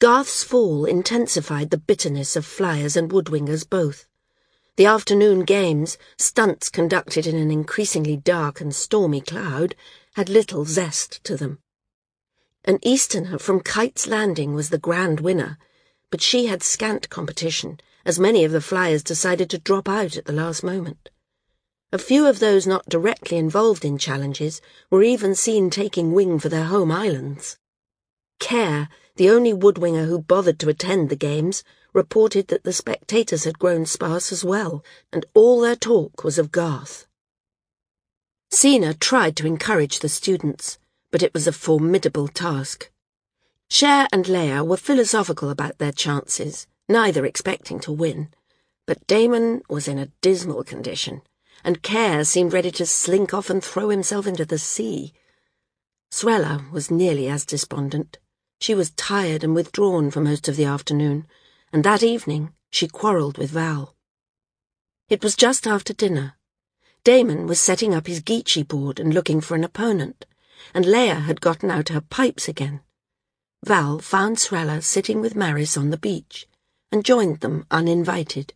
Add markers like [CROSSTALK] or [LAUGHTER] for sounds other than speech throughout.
Garth's fall intensified the bitterness of flyers and woodwingers both. The afternoon games, stunts conducted in an increasingly dark and stormy cloud, had little zest to them. An Easterner from Kite's Landing was the grand winner, but she had scant competition, as many of the flyers decided to drop out at the last moment. A few of those not directly involved in challenges were even seen taking wing for their home islands. Care, the only woodwinger who bothered to attend the games, reported that the spectators had grown sparse as well, and all their talk was of Garth. Sena tried to encourage the students, but it was a formidable task. Cher and Leia were philosophical about their chances, neither expecting to win, but Damon was in a dismal condition, and Care seemed ready to slink off and throw himself into the sea. Srella was nearly as despondent. She was tired and withdrawn for most of the afternoon, and that evening she quarrelled with Val. It was just after dinner. Damon was setting up his Geechee board and looking for an opponent, and Leia had gotten out her pipes again. Val found Srella sitting with Maris on the beach, and joined them uninvited.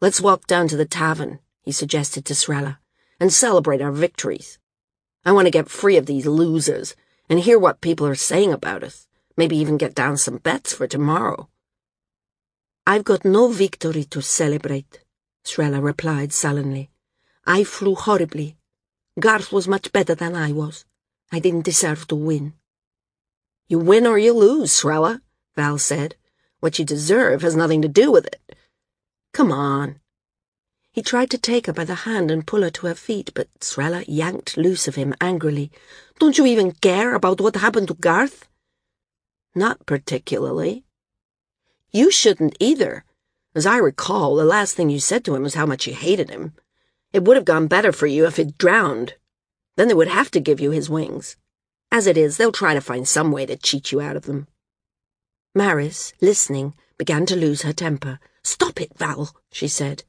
Let's walk down to the tavern, he suggested to Srella, and celebrate our victories. I want to get free of these losers and hear what people are saying about us. Maybe even get down some bets for tomorrow. I've got no victory to celebrate, Srella replied sullenly. I flew horribly. Garth was much better than I was. I didn't deserve to win. You win or you lose, Srella, Val said. What you deserve has nothing to do with it. Come on. He tried to take her by the hand and pull her to her feet, but Srella yanked loose of him angrily. Don't you even care about what happened to Garth? Not particularly. You shouldn't either. As I recall, the last thing you said to him was how much you hated him. It would have gone better for you if he'd drowned. Then they would have to give you his wings. As it is, they'll try to find some way to cheat you out of them. Maris, listening, began to lose her temper. Stop it, Val, she said.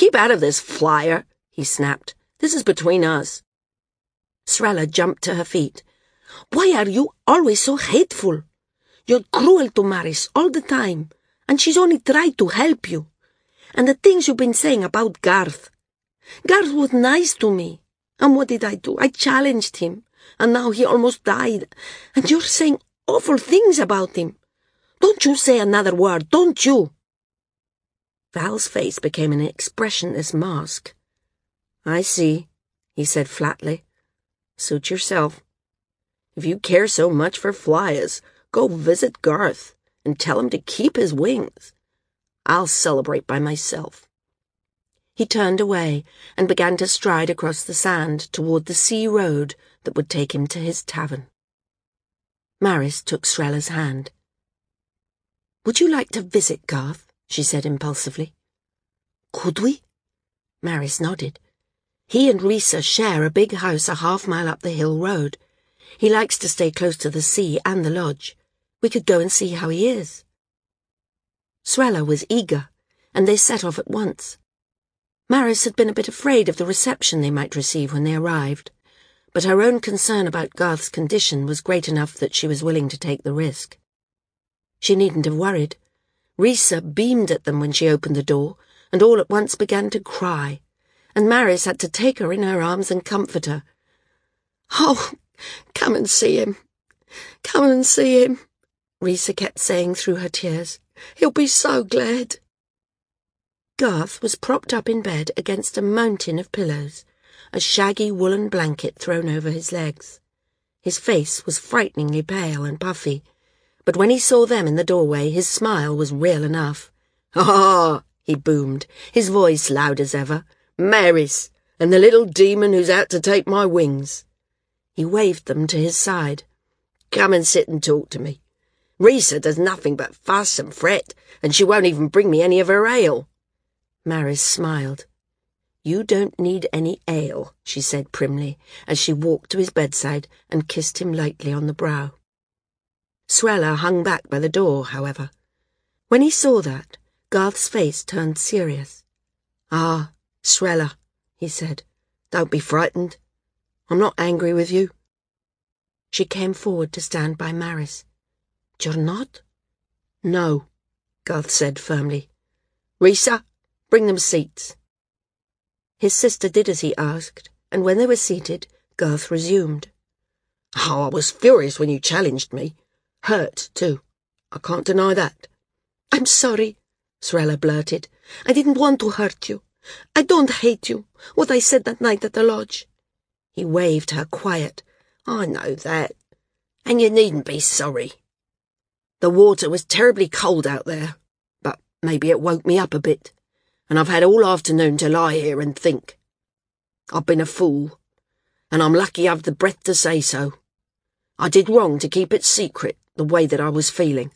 Keep out of this, flyer, he snapped. This is between us. Srella jumped to her feet. Why are you always so hateful? You're cruel to Maris all the time, and she's only tried to help you. And the things you've been saying about Garth. Garth was nice to me. And what did I do? I challenged him, and now he almost died. And you're saying awful things about him. Don't you say another word, don't you? Val's face became an expressionless mask. I see, he said flatly. Suit yourself. If you care so much for flyers, go visit Garth and tell him to keep his wings. I'll celebrate by myself. He turned away and began to stride across the sand toward the sea road that would take him to his tavern. Maris took Srella's hand. Would you like to visit Garth? She said impulsively. Could we? Maris nodded. He and Risa share a big house a half mile up the hill road. He likes to stay close to the sea and the lodge. We could go and see how he is. Srella was eager, and they set off at once. Maris had been a bit afraid of the reception they might receive when they arrived, but her own concern about Garth's condition was great enough that she was willing to take the risk. She needn't have worried. Risa beamed at them when she opened the door, and all at once began to cry and Maris had to take her in her arms and comfort her. Oh, come and see him. Come and see him, Risa kept saying through her tears. He'll be so glad. Garth was propped up in bed against a mountain of pillows, a shaggy woolen blanket thrown over his legs. His face was frighteningly pale and puffy, but when he saw them in the doorway, his smile was real enough. Ah, he boomed, his voice loud as ever. Maris, and the little demon who's out to take my wings. He waved them to his side. Come and sit and talk to me. Risa does nothing but fuss and fret, and she won't even bring me any of her ale. Maris smiled. You don't need any ale, she said primly, as she walked to his bedside and kissed him lightly on the brow. Srella hung back by the door, however. When he saw that, Garth's face turned serious. Ah, Srella, he said, don't be frightened. I'm not angry with you. She came forward to stand by Maris. You're not? No, Garth said firmly. Risa, bring them seats. His sister did as he asked, and when they were seated, Garth resumed. Oh, I was furious when you challenged me. Hurt, too. I can't deny that. I'm sorry, Srella blurted. I didn't want to hurt you. I don't hate you. What I said that night at the lodge. He waved her quiet. I know that. And you needn't be sorry. The water was terribly cold out there, but maybe it woke me up a bit, and I've had all afternoon to lie here and think. I've been a fool, and I'm lucky I've the breath to say so. I did wrong to keep it secret, the way that I was feeling,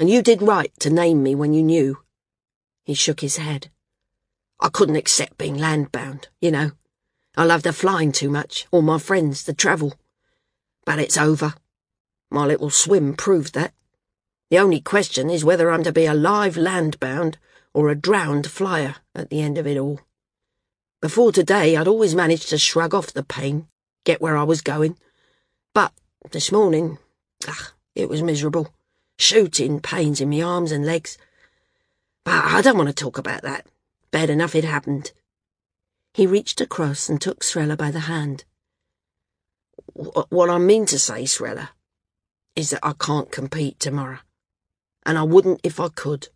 and you did right to name me when you knew. He shook his head. I couldn't accept being landbound, you know. I love the flying too much, all my friends, the travel. But it's over. My little swim proved that. The only question is whether I'm to be a live landbound or a drowned flyer at the end of it all. Before today, I'd always managed to shrug off the pain, get where I was going. But this morning, ugh, it was miserable. Shooting pains in my arms and legs. But I don't want to talk about that. Bad enough it happened. He reached across and took Srella by the hand. What I mean to say, Srella, is that I can't compete tomorrow. And I wouldn't if I could.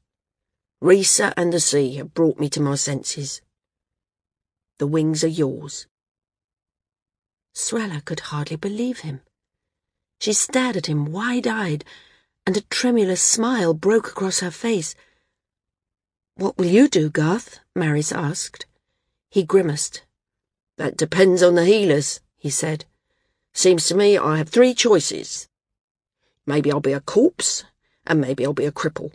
Risa and the sea have brought me to my senses. The wings are yours. Srella could hardly believe him. She stared at him wide-eyed, and a tremulous smile broke across her face. What will you do, Garth? Maris asked. He grimaced. That depends on the healers, he said. Seems to me I have three choices. Maybe I'll be a corpse, and maybe I'll be a cripple.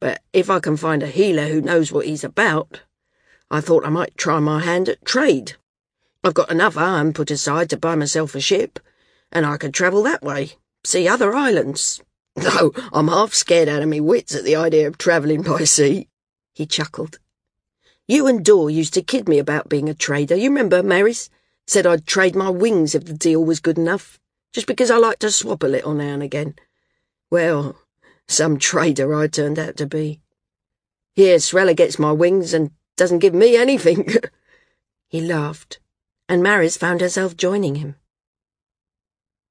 But if I can find a healer who knows what he's about, I thought I might try my hand at trade. I've got enough iron put aside to buy myself a ship, and I could travel that way, see other islands. [LAUGHS] Though I'm half scared out of me wits at the idea of travelling by sea. He chuckled. You and Dor used to kid me about being a trader. You remember, Maris? Said I'd trade my wings if the deal was good enough, just because I like to swap a little now and again. Well, some trader I turned out to be. Here, Srella gets my wings and doesn't give me anything. [LAUGHS] he laughed, and Maris found herself joining him.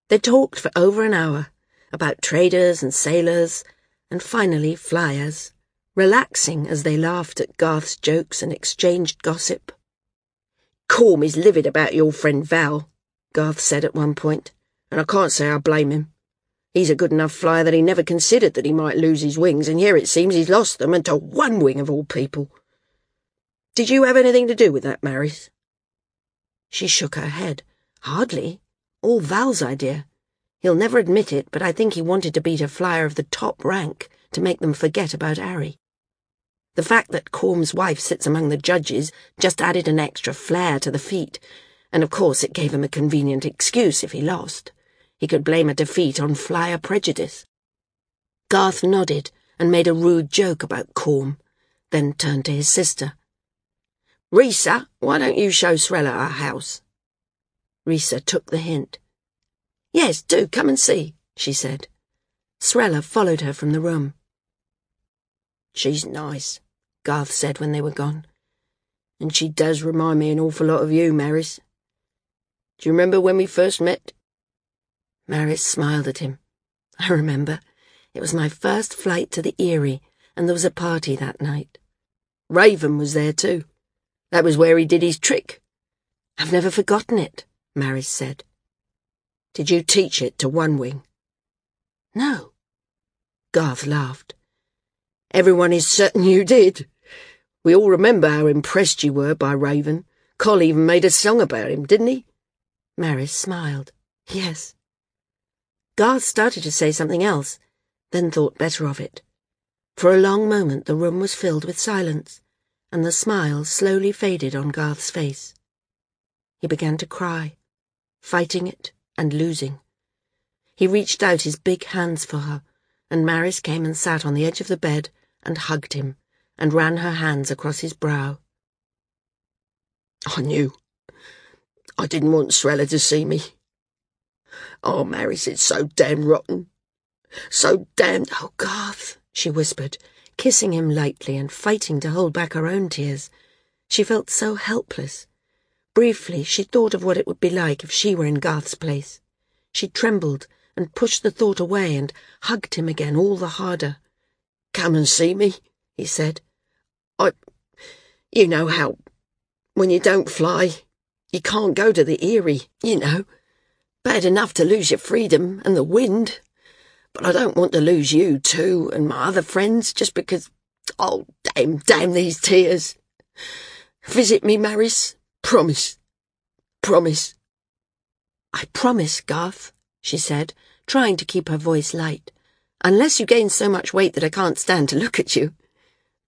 They talked for over an hour about traders and sailors, and finally flyers relaxing as they laughed at Garth's jokes and exchanged gossip. Corm is livid about your friend Val, Garth said at one point, and I can't say I blame him. He's a good enough flyer that he never considered that he might lose his wings, and here it seems he's lost them, and to one wing of all people. Did you have anything to do with that, Maris? She shook her head. Hardly. All Val's idea. He'll never admit it, but I think he wanted to beat a flyer of the top rank to make them forget about Harry. The fact that Corm's wife sits among the judges just added an extra flair to the feat, and of course it gave him a convenient excuse if he lost. He could blame a defeat on flyer prejudice. Garth nodded and made a rude joke about Corm, then turned to his sister. Risa, why don't you show Srella our house? Risa took the hint. Yes, do come and see, she said. Srella followed her from the room. She's nice, Garth said when they were gone. And she does remind me an awful lot of you, Maris. Do you remember when we first met? Maris smiled at him. I remember. It was my first flight to the Eyrie, and there was a party that night. Raven was there too. That was where he did his trick. I've never forgotten it, Maris said. Did you teach it to One Wing? No. Garth laughed. Everyone is certain you did. We all remember how impressed you were by Raven. Coll even made a song about him, didn't he? Maris smiled. Yes. Garth started to say something else, then thought better of it. For a long moment the room was filled with silence, and the smile slowly faded on Garth's face. He began to cry, fighting it and losing. He reached out his big hands for her, and Maris came and sat on the edge of the bed and hugged him and ran her hands across his brow. I knew. I didn't want Srella to see me. Oh, Maris, it's so damn rotten. So damned. Oh, Garth, she whispered, kissing him lightly and fighting to hold back her own tears. She felt so helpless. Briefly, she thought of what it would be like if she were in Garth's place. She trembled and pushed the thought away and hugged him again all the harder. Come and see me, he said. I... You know how... When you don't fly, you can't go to the Eyrie, you know. Bad enough to lose your freedom and the wind. But I don't want to lose you, too, and my other friends, just because... Oh, damn, damn these tears. Visit me, Maris. Promise. Promise. I promise, Garth, she said, trying to keep her voice light. Unless you gain so much weight that I can't stand to look at you.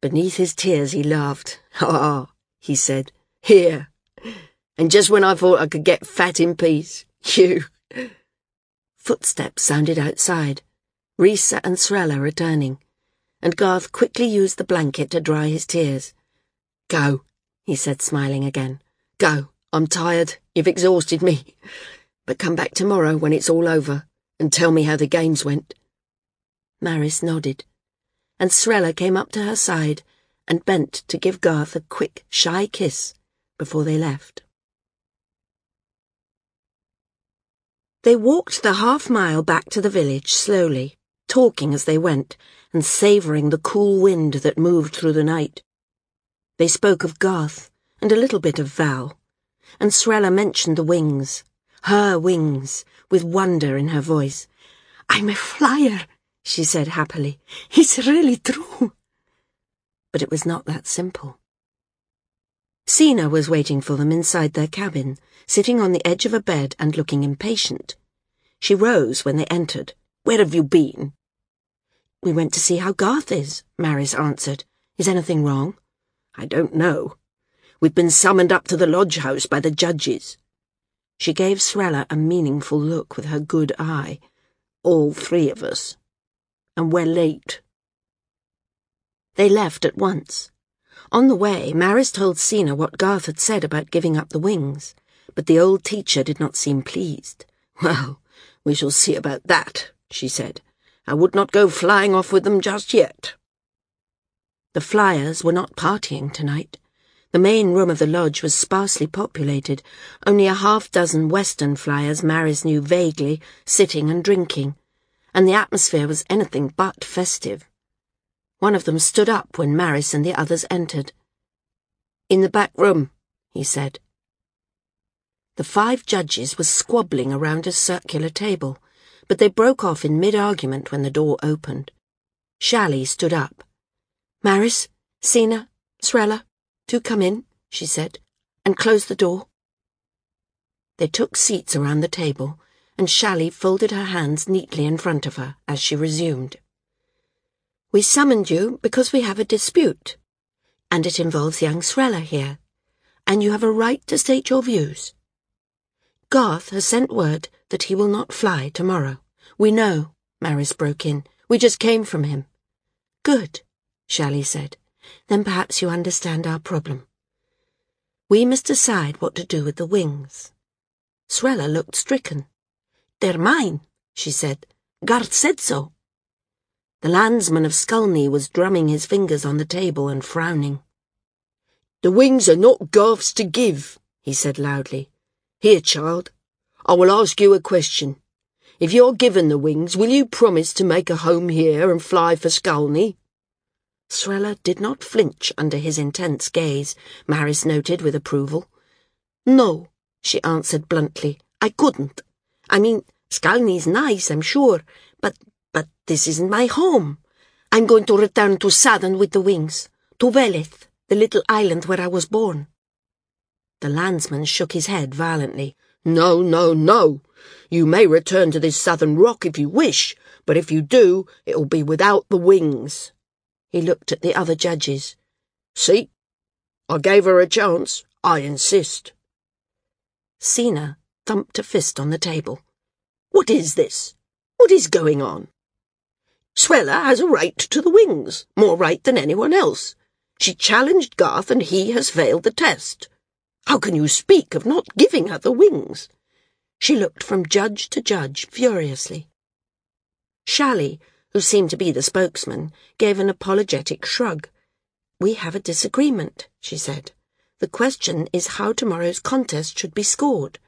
Beneath his tears he laughed. Ah, he said. Here. And just when I thought I could get fat in peace, you... Footsteps sounded outside. Risa and Srella returning, and Garth quickly used the blanket to dry his tears. Go, he said, smiling again. Go. I'm tired. You've exhausted me. But come back tomorrow when it's all over and tell me how the games went. Maris nodded, and Srella came up to her side and bent to give Garth a quick, shy kiss before they left. They walked the half mile back to the village slowly, talking as they went and savouring the cool wind that moved through the night. They spoke of Garth and a little bit of Val, and Srella mentioned the wings, her wings, with wonder in her voice. I'm a flyer, she said happily. It's really true. But it was not that simple. Sena was waiting for them inside their cabin, sitting on the edge of a bed and looking impatient. She rose when they entered. Where have you been? We went to see how Garth is, Maris answered. Is anything wrong? I don't know. We've been summoned up to the lodge house by the judges. She gave Srella a meaningful look with her good eye. All three of us. And we're late. They left at once. On the way, Maris told Sena what Garth had said about giving up the wings, but the old teacher did not seem pleased. [LAUGHS] Well, we shall see about that, she said. I would not go flying off with them just yet. The flyers were not partying tonight. The main room of the lodge was sparsely populated, only a half dozen Western flyers Maris knew vaguely, sitting and drinking, and the atmosphere was anything but festive. One of them stood up when Maris and the others entered. In the back room, he said. The five judges were squabbling around a circular table, but they broke off in mid-argument when the door opened. Shally stood up. Maris, Sena, Srella, do come in, she said, and close the door. They took seats around the table, and Shally folded her hands neatly in front of her as she resumed. We summoned you because we have a dispute, and it involves young Srella here, and you have a right to state your views. Garth has sent word that he will not fly tomorrow. We know, Maris broke in. We just came from him. Good, Shally said. Then perhaps you understand our problem. We must decide what to do with the wings. Srella looked stricken. They're mine, she said. Garth said so. The landsman of Skulny was drumming his fingers on the table and frowning. The wings are not Garth's to give, he said loudly. Here, child, I will ask you a question. If you're given the wings, will you promise to make a home here and fly for Skulny? Srella did not flinch under his intense gaze, Maris noted with approval. No, she answered bluntly. I couldn't. I mean, Skulny's nice, I'm sure, but but this isn't my home. I'm going to return to Southern with the wings, to Veleth, the little island where I was born. The landsman shook his head violently. No, no, no. You may return to this southern rock if you wish, but if you do, it'll be without the wings. He looked at the other judges. See? I gave her a chance. I insist. Sena thumped a fist on the table. What is this? What is going on? Srella has a right to the wings, more right than anyone else. She challenged Garth and he has failed the test. How can you speak of not giving her the wings? She looked from judge to judge furiously. Shally, who seemed to be the spokesman, gave an apologetic shrug. We have a disagreement, she said. The question is how tomorrow's contest should be scored.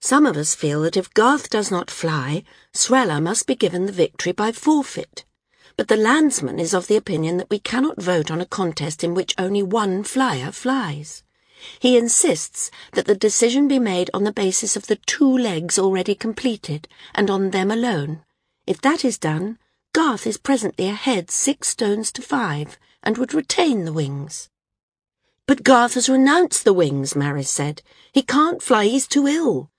Some of us feel that if Garth does not fly, Srella must be given the victory by forfeit. But the landsman is of the opinion that we cannot vote on a contest in which only one flyer flies. He insists that the decision be made on the basis of the two legs already completed, and on them alone. If that is done, Garth is presently ahead six stones to five, and would retain the wings. But Garth has renounced the wings, Maris said. He can't fly, he's too ill.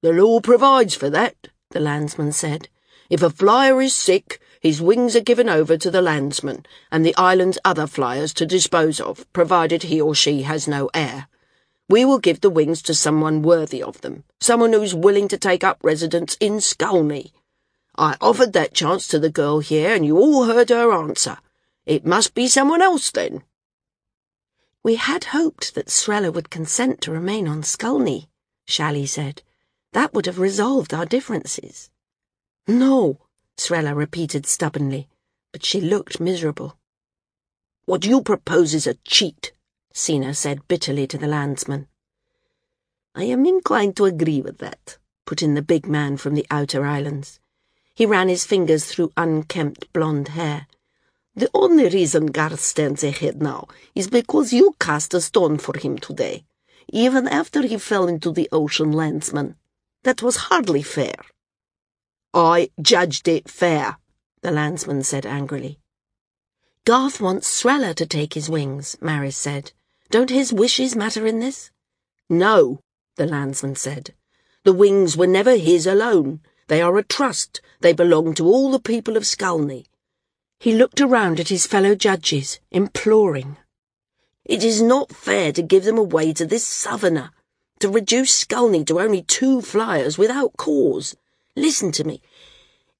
The law provides for that, the landsman said. If a flyer is sick, his wings are given over to the landsman and the island's other flyers to dispose of, provided he or she has no heir. We will give the wings to someone worthy of them, someone who's willing to take up residence in Skulny. I offered that chance to the girl here, and you all heard her answer. It must be someone else, then. We had hoped that Srella would consent to remain on Skulny, Shally said. That would have resolved our differences. No, Srella repeated stubbornly, but she looked miserable. What you propose is a cheat, Sena said bitterly to the landsman. I am inclined to agree with that, put in the big man from the outer islands. He ran his fingers through unkempt blonde hair. The only reason Garth stands ahead now is because you cast a stone for him today, even after he fell into the ocean, landsman. That was hardly fair. I judged it fair, the landsman said angrily. Garth wants Srella to take his wings, Maris said. Don't his wishes matter in this? No, the landsman said. The wings were never his alone. They are a trust. They belong to all the people of Skulny. He looked around at his fellow judges, imploring. It is not fair to give them away to this southerner to reduce Skulny to only two flyers without cause. Listen to me.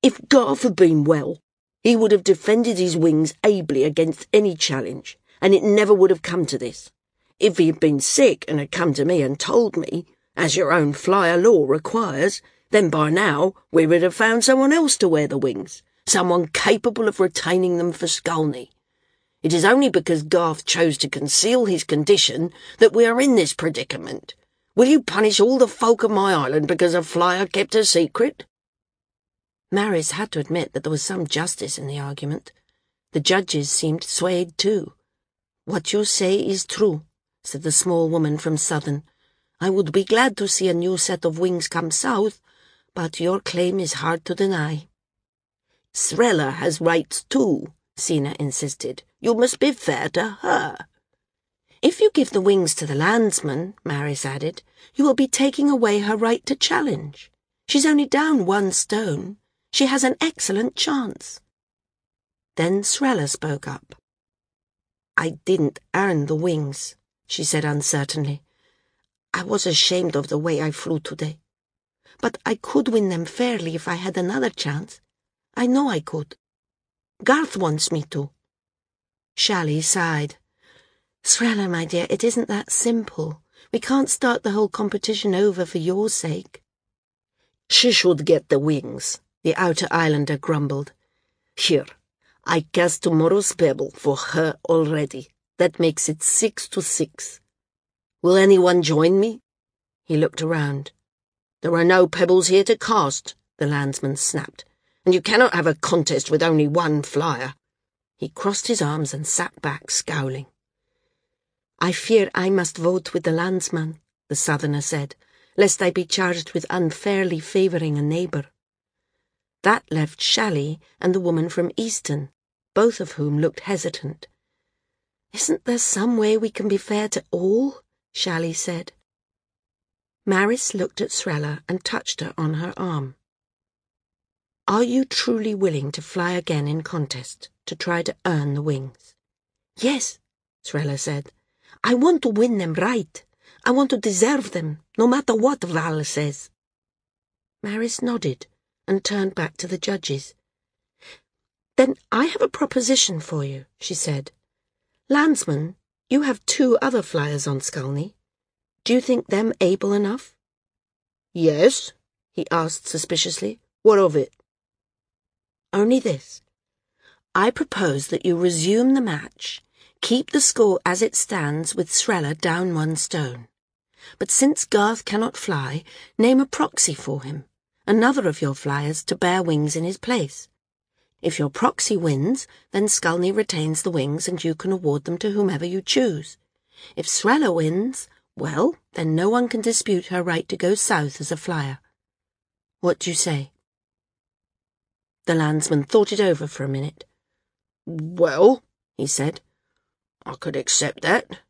If Garth had been well, he would have defended his wings ably against any challenge, and it never would have come to this. If he had been sick and had come to me and told me, as your own flyer law requires, then by now we would have found someone else to wear the wings, someone capable of retaining them for Skulny. It is only because Garth chose to conceal his condition that we are in this predicament. Will you punish all the folk of my island because a flyer kept a secret? Maris had to admit that there was some justice in the argument. The judges seemed swayed too. What you say is true, said the small woman from Southern. I would be glad to see a new set of wings come south, but your claim is hard to deny. Srella has rights too, Sena insisted. You must be fair to her. If you give the wings to the landsman, Maris added, you will be taking away her right to challenge. She's only down one stone. She has an excellent chance. Then Srella spoke up. I didn't earn the wings, she said uncertainly. I was ashamed of the way I flew today. But I could win them fairly if I had another chance. I know I could. Garth wants me to. Shally sighed. Srella, my dear, it isn't that simple. We can't start the whole competition over for your sake. She should get the wings, the outer islander grumbled. Here, I cast tomorrow's pebble for her already. That makes it six to six. Will anyone join me? He looked around. There are no pebbles here to cast, the landsman snapped, and you cannot have a contest with only one flyer. He crossed his arms and sat back, scowling. I fear I must vote with the landsman, the southerner said, lest I be charged with unfairly favouring a neighbour. That left Shally and the woman from Easton, both of whom looked hesitant. Isn't there some way we can be fair to all? Shally said. Maris looked at Srella and touched her on her arm. Are you truly willing to fly again in contest, to try to earn the wings? Yes, Srella said. I want to win them right. I want to deserve them, no matter what Val says. Maris nodded and turned back to the judges. Then I have a proposition for you, she said. Landsman, you have two other flyers on Skulny. Do you think them able enough? Yes, he asked suspiciously. What of it? Only this. I propose that you resume the match, keep the score as it stands with Srella down one stone. But since Garth cannot fly, name a proxy for him, another of your flyers to bear wings in his place. If your proxy wins, then Skulny retains the wings and you can award them to whomever you choose. If Srella wins, well, then no one can dispute her right to go south as a flyer. What do you say? The landsman thought it over for a minute. Well, he said, I could accept that.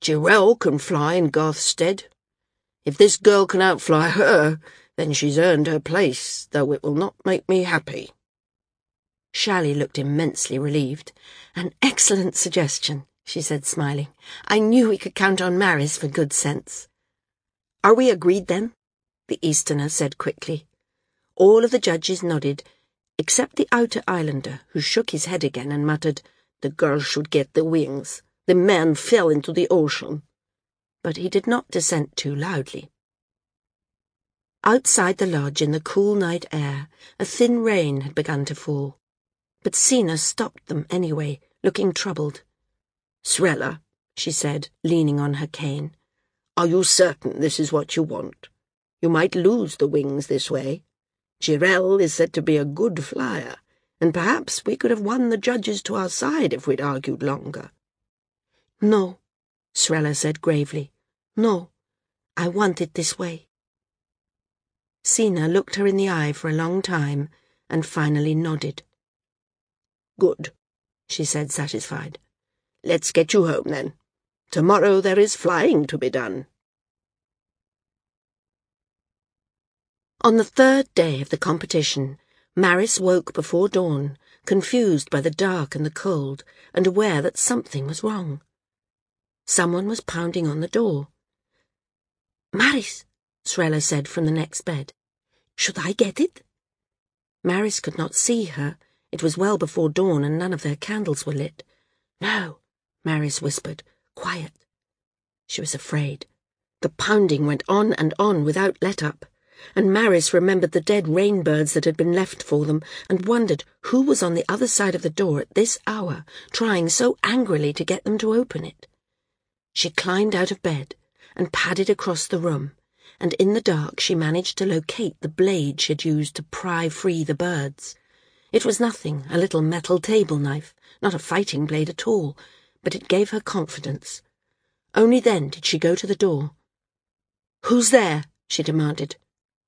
Jirel can fly in Garth's stead. If this girl can outfly her, then she's earned her place, though it will not make me happy. Shally looked immensely relieved. An excellent suggestion, she said, smiling. I knew we could count on Maris for good sense. Are we agreed then? The Easterner said quickly. All of the judges nodded, except the outer islander, who shook his head again and muttered, The girl should get the wings. The man fell into the ocean. But he did not dissent too loudly. Outside the lodge in the cool night air, a thin rain had begun to fall. But Sena stopped them anyway, looking troubled. Srella, she said, leaning on her cane, are you certain this is what you want? You might lose the wings this way. Jirel is said to be a good flyer, and perhaps we could have won the judges to our side if we'd argued longer. No, Srella said gravely. No, I want it this way. Sena looked her in the eye for a long time and finally nodded. Good, she said, satisfied. Let's get you home, then. Tomorrow there is flying to be done. On the third day of the competition, Maris woke before dawn, confused by the dark and the cold, and aware that something was wrong. Someone was pounding on the door. Maris, Srella said from the next bed. Should I get it? Maris could not see her, it was well before dawn and none of their candles were lit. No, Maris whispered. Quiet. She was afraid. The pounding went on and on without let-up, and Maris remembered the dead rainbirds that had been left for them and wondered who was on the other side of the door at this hour, trying so angrily to get them to open it. She climbed out of bed and padded across the room, and in the dark she managed to locate the blade she had used to pry free the birds. It was nothing, a little metal table knife, not a fighting blade at all, but it gave her confidence. Only then did she go to the door. Who's there? she demanded.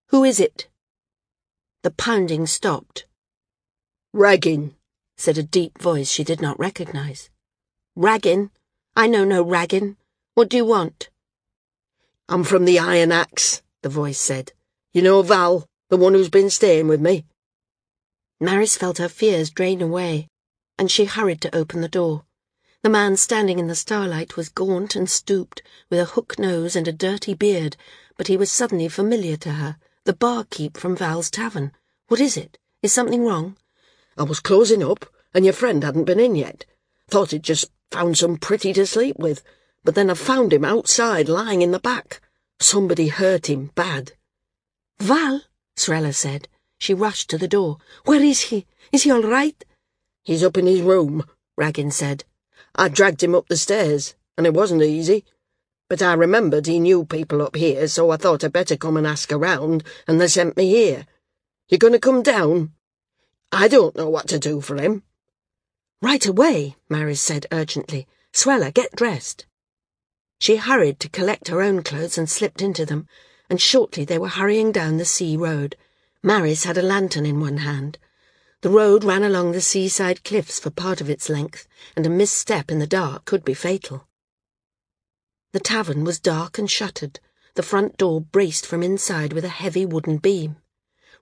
Who is it? The pounding stopped. Raggin, said a deep voice she did not recognize. Raggin? I know no Raggin. What do you want? I'm from the Iron Axe, the voice said. You know Val, the one who's been staying with me? Maris felt her fears drain away, and she hurried to open the door. The man standing in the starlight was gaunt and stooped, with a hook nose and a dirty beard, but he was suddenly familiar to her, the barkeep from Val's tavern. What is it? Is something wrong? I was closing up, and your friend hadn't been in yet. Thought he'd just found some pretty to sleep with, but then I found him outside, lying in the back. Somebody hurt him bad. Val, Srella said. She rushed to the door. Where is he? Is he all right? He's up in his room, Raggin said. I dragged him up the stairs, and it wasn't easy. But I remembered he knew people up here, so I thought I'd better come and ask around, and they sent me here. You're going to come down? I don't know what to do for him. Right away, Maris said urgently. Srella, get dressed. She hurried to collect her own clothes and slipped into them, and shortly they were hurrying down the sea road. Maris had a lantern in one hand. The road ran along the seaside cliffs for part of its length, and a misstep in the dark could be fatal. The tavern was dark and shuttered, the front door braced from inside with a heavy wooden beam.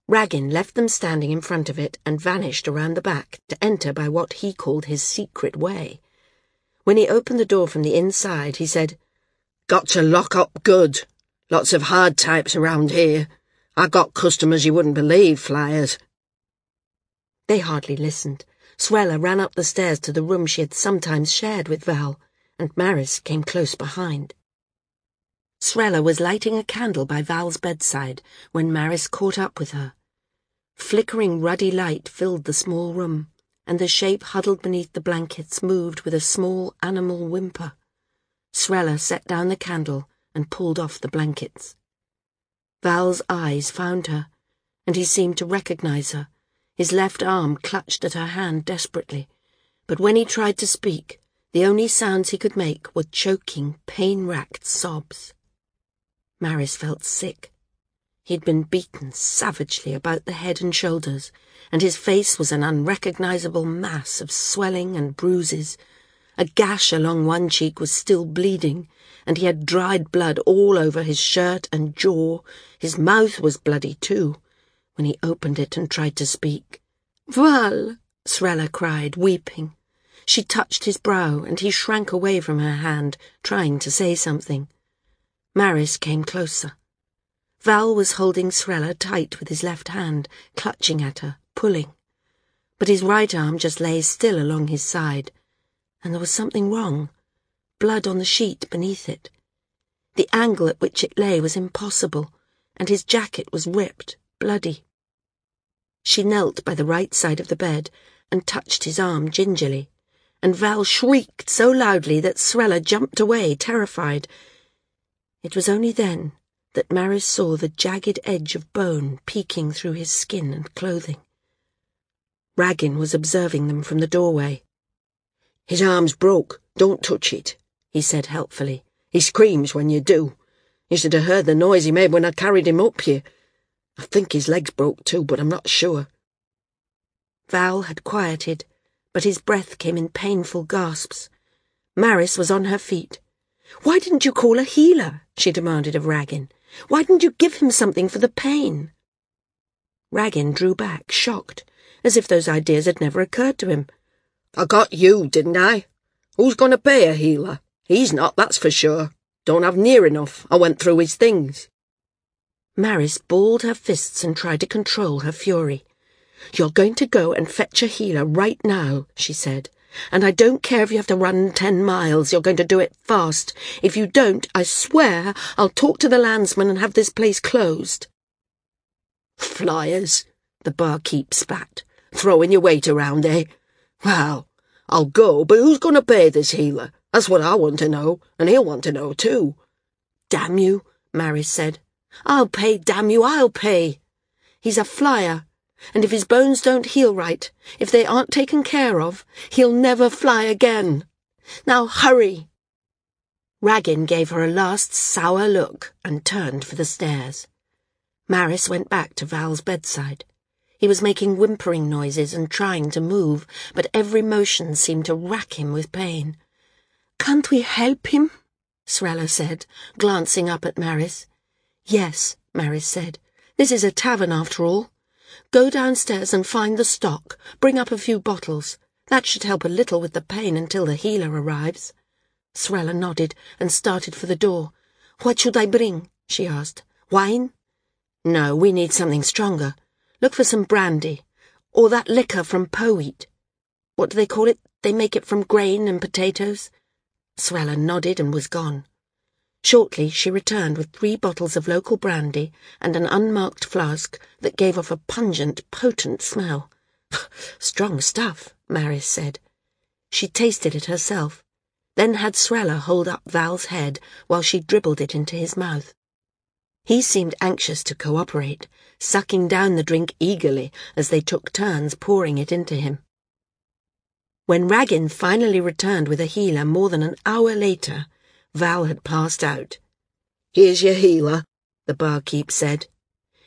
Raggin left them standing in front of it and vanished around the back to enter by what he called his secret way. When he opened the door from the inside, he said, Got to lock up good. Lots of hard types around here. I got customers you wouldn't believe, flyers. They hardly listened. Srella ran up the stairs to the room she had sometimes shared with Val, and Maris came close behind. Srella was lighting a candle by Val's bedside when Maris caught up with her. Flickering ruddy light filled the small room, and the shape huddled beneath the blankets moved with a small animal whimper. Srella set down the candle and pulled off the blankets. Val's eyes found her, and he seemed to recognize her. His left arm clutched at her hand desperately, but when he tried to speak, the only sounds he could make were choking, pain-racked sobs. Maris felt sick. He'd been beaten savagely about the head and shoulders, and his face was an unrecognizable mass of swelling and bruises. A gash along one cheek was still bleeding, and he had dried blood all over his shirt and jaw. His mouth was bloody too, when he opened it and tried to speak. Val! Srella cried, weeping. She touched his brow, and he shrank away from her hand, trying to say something. Maris came closer. Val was holding Srella tight with his left hand, clutching at her, pulling. But his right arm just lay still along his side, and there was something wrong. Blood on the sheet beneath it. The angle at which it lay was impossible, and his jacket was ripped, bloody. She knelt by the right side of the bed and touched his arm gingerly, and Val shrieked so loudly that Srella jumped away, terrified. It was only then that Maris saw the jagged edge of bone peeking through his skin and clothing. Raggin was observing them from the doorway. His arm's broke. Don't touch it, he said helpfully. He screams when you do. You should have heard the noise he made when I carried him up here. I think his leg's broke too, but I'm not sure. Val had quieted, but his breath came in painful gasps. Maris was on her feet. Why didn't you call a healer? she demanded of Ragin. Why didn't you give him something for the pain? Ragin drew back, shocked, as if those ideas had never occurred to him. I got you, didn't I? Who's going to pay a healer? He's not, that's for sure. Don't have near enough. I went through his things. Maris balled her fists and tried to control her fury. You're going to go and fetch a healer right now, she said. And I don't care if you have to run ten miles, you're going to do it fast. If you don't, I swear I'll talk to the landsman and have this place closed. Flyers, the barkeep spat. Throwing your weight around, eh? Well, I'll go, but who's going to pay this healer? That's what I want to know, and he'll want to know too. Damn you, Maris said. I'll pay, damn you, I'll pay. He's a flyer, and if his bones don't heal right, if they aren't taken care of, he'll never fly again. Now hurry! Raggin gave her a last sour look and turned for the stairs. Maris went back to Val's bedside. He was making whimpering noises and trying to move, but every motion seemed to rack him with pain. Can't we help him? Srella said, glancing up at Maris. Yes, Maris said. This is a tavern after all. Go downstairs and find the stock. Bring up a few bottles. That should help a little with the pain until the healer arrives. Srella nodded and started for the door. What should I bring? she asked. Wine? No, we need something stronger. Look for some brandy. Or that liquor from Poeat. What do they call it? They make it from grain and potatoes. Srella nodded and was gone. Shortly, she returned with three bottles of local brandy and an unmarked flask that gave off a pungent, potent smell. [SIGHS] Strong stuff, Maris said. She tasted it herself, then had Srella hold up Val's head while she dribbled it into his mouth. He seemed anxious to cooperate, sucking down the drink eagerly as they took turns pouring it into him. When Ragin finally returned with a healer more than an hour later, Val had passed out. Here's your healer, the barkeep said.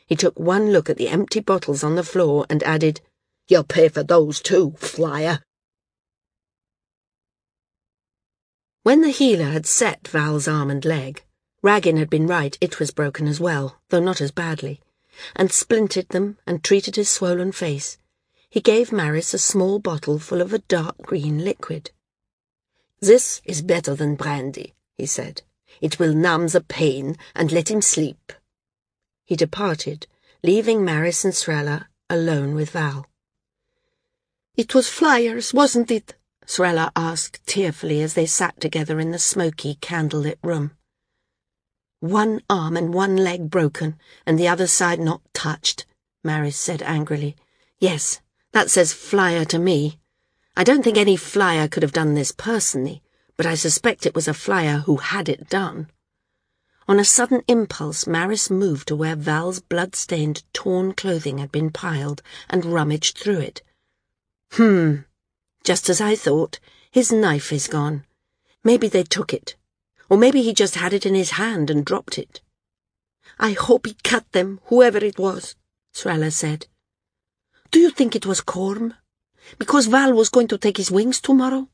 He took one look at the empty bottles on the floor and added, You'll pay for those too, flyer. When the healer had set Val's arm and leg, Raggin had been right, it was broken as well, though not as badly, and splinted them and treated his swollen face. He gave Maris a small bottle full of a dark green liquid. This is better than brandy, he said. It will numb the pain and let him sleep. He departed, leaving Maris and Srella alone with Val. It was flyers, wasn't it? Srella asked tearfully as they sat together in the smoky, candlelit room. One arm and one leg broken, and the other side not touched, Maris said angrily. Yes, that says flyer to me. I don't think any flyer could have done this personally, but I suspect it was a flyer who had it done. On a sudden impulse, Maris moved to where Val's blood-stained, torn clothing had been piled and rummaged through it. Hmm. Just as I thought. His knife is gone. Maybe they took it. Or maybe he just had it in his hand and dropped it. I hope he cut them, whoever it was, Srella said. Do you think it was Corm? Because Val was going to take his wings tomorrow?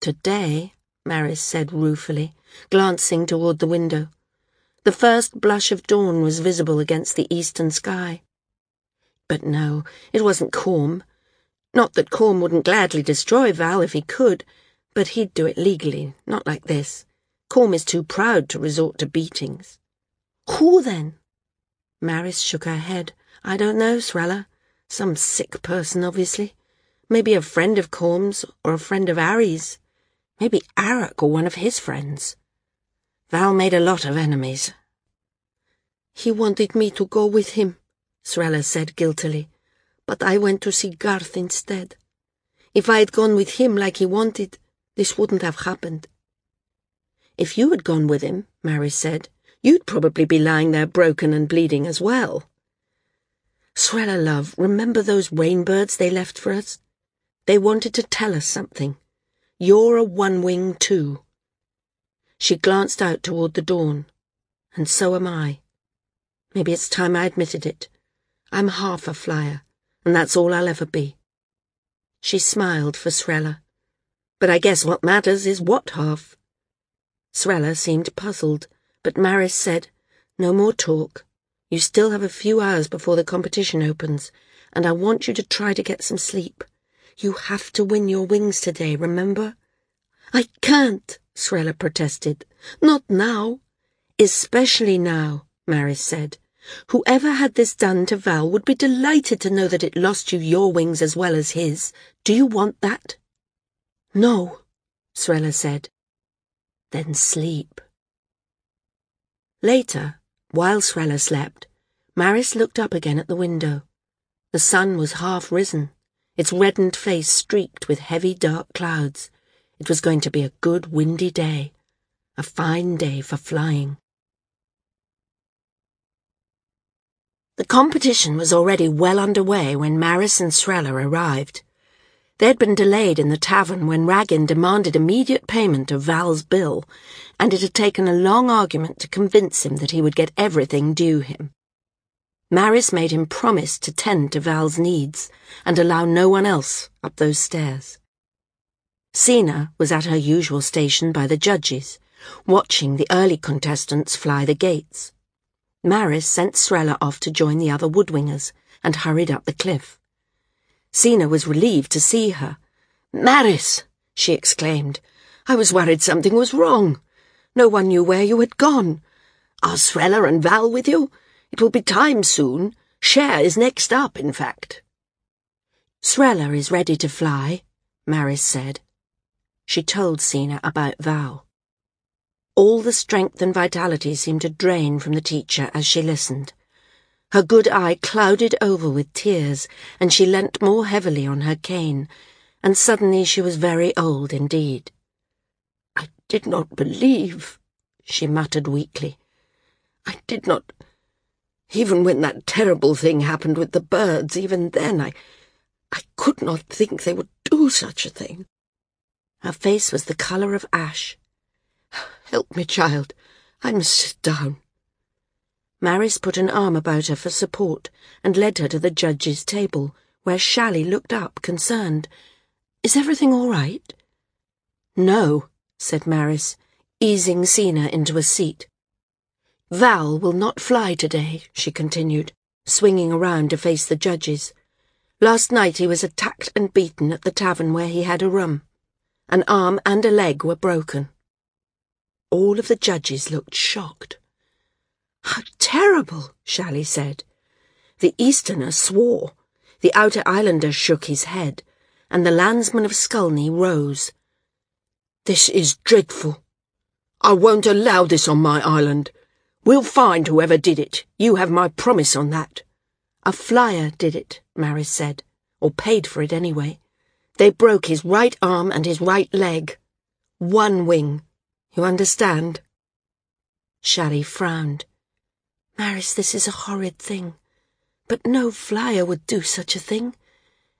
Today, Maris said ruefully, glancing toward the window. The first blush of dawn was visible against the eastern sky. But no, it wasn't Corm. Not that Corm wouldn't gladly destroy Val if he could, but he'd do it legally, not like this. Corm is too proud to resort to beatings. Who then? Maris shook her head. I don't know, Srella. Some sick person, obviously. Maybe a friend of Corm's or a friend of Harry's. Maybe Arak or one of his friends. Val made a lot of enemies. He wanted me to go with him, Srella said guiltily, but I went to see Garth instead. If I had gone with him like he wanted, this wouldn't have happened. If you had gone with him, Maris said, you'd probably be lying there broken and bleeding as well. Srella, love, remember those rainbirds they left for us? They wanted to tell us something. You're a one-wing too. She glanced out toward the dawn. And so am I. Maybe it's time I admitted it. I'm half a flyer, and that's all I'll ever be. She smiled for Srella. But I guess what matters is what half. Srella seemed puzzled, but Maris said, No more talk. You still have a few hours before the competition opens, and I want you to try to get some sleep. You have to win your wings today, remember? I can't, Srella protested. Not now. Especially now, Maris said. Whoever had this done to Val would be delighted to know that it lost you your wings as well as his. Do you want that? No, Srella said. Then sleep. Later, while Srella slept, Maris looked up again at the window. The sun was half risen, its reddened face streaked with heavy dark clouds. It was going to be a good windy day, a fine day for flying. The competition was already well underway when Maris and Srella arrived. They'd been delayed in the tavern when Ragin demanded immediate payment of Val's bill, and it had taken a long argument to convince him that he would get everything due him. Maris made him promise to tend to Val's needs and allow no one else up those stairs. Sena was at her usual station by the judges, watching the early contestants fly the gates. Maris sent Srella off to join the other woodwingers and hurried up the cliff. Sena was relieved to see her. Maris, she exclaimed, I was worried something was wrong. No one knew where you had gone. Are Srella and Val with you? It will be time soon. Cher is next up, in fact. Srella is ready to fly, Maris said. She told Sena about Val. All the strength and vitality seemed to drain from the teacher as she listened. Her good eye clouded over with tears, and she leant more heavily on her cane, and suddenly she was very old indeed. I did not believe, she muttered weakly. I did not. Even when that terrible thing happened with the birds, even then I. I could not think they would do such a thing. Her face was the colour of ash. [SIGHS] Help me, child. I must sit down. Maris put an arm about her for support and led her to the judge's table, where Shally looked up, concerned. Is everything all right? No, said Maris, easing Sena into a seat. Val will not fly today, she continued, swinging around to face the judges. Last night he was attacked and beaten at the tavern where he had a room. An arm and a leg were broken. All of the judges looked shocked. How terrible, Shally said. The Easterner swore, the Outer Islander shook his head, and the landsman of Skulny rose. This is dreadful. I won't allow this on my island. We'll find whoever did it. You have my promise on that. A flyer did it, Maris said, or paid for it anyway. They broke his right arm and his right leg. One wing. You understand? Shally frowned. Maris, this is a horrid thing. But no flyer would do such a thing.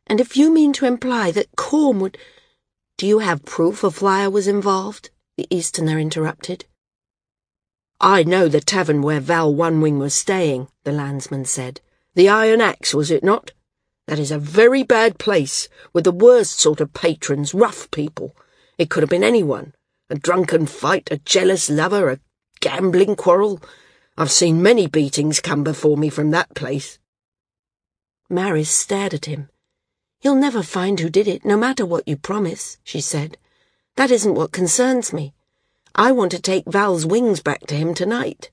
And if you mean to imply that Corm would... Do you have proof a flyer was involved? The Easterner interrupted. I know the tavern where Val One Wing was staying, the landsman said. The Iron Axe, was it not? That is a very bad place, with the worst sort of patrons, rough people. It could have been anyone. A drunken fight, a jealous lover, a gambling quarrel. I've seen many beatings come before me from that place. Maris stared at him. You'll never find who did it, no matter what you promise, she said. That isn't what concerns me. I want to take Val's wings back to him tonight.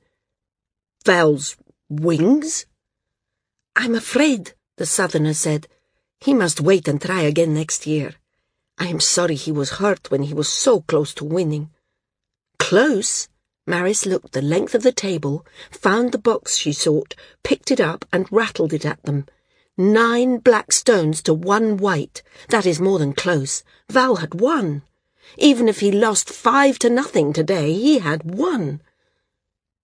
Val's wings? I'm afraid, the southerner said. He must wait and try again next year. I am sorry he was hurt when he was so close to winning. Close? Maris looked the length of the table, found the box she sought, picked it up and rattled it at them. Nine black stones to one white. That is more than close. Val had won. Even if he lost five to nothing today, he had won.